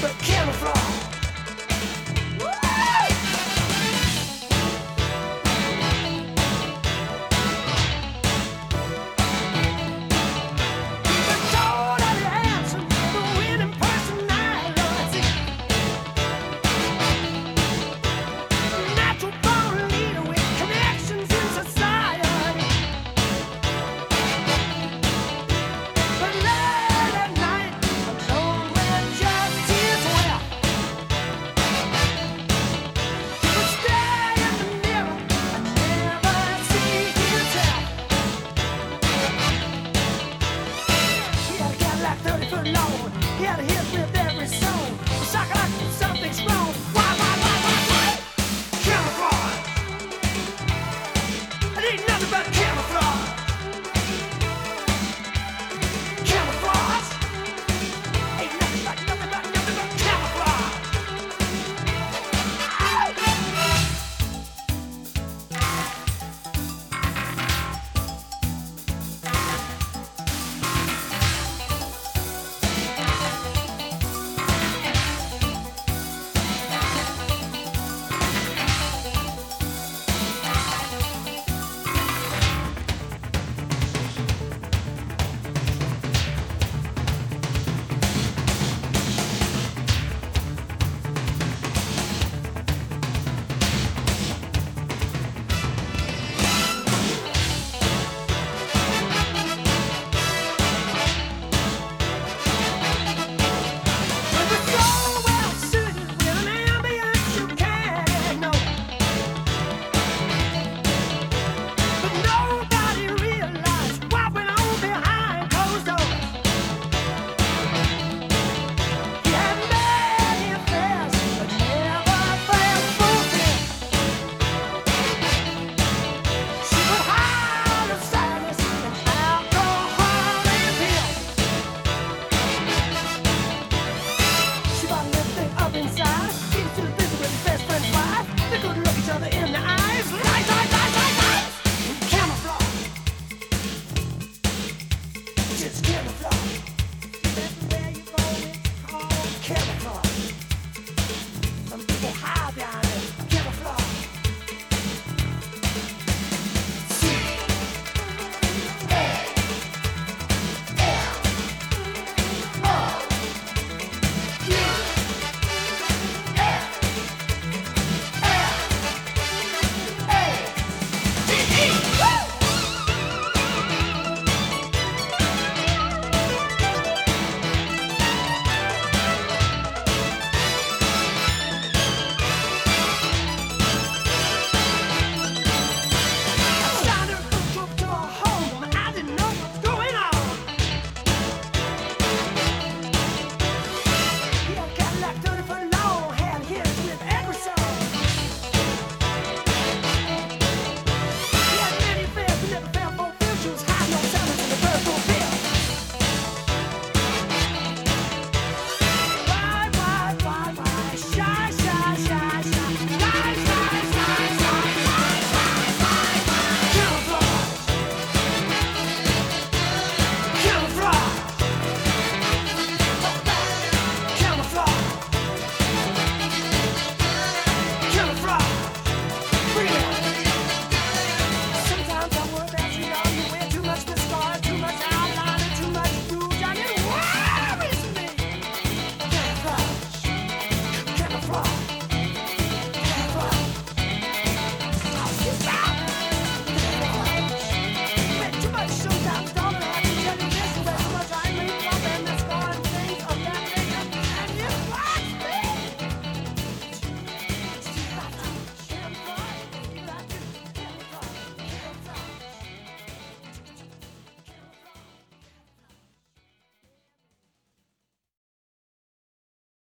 but camouflage.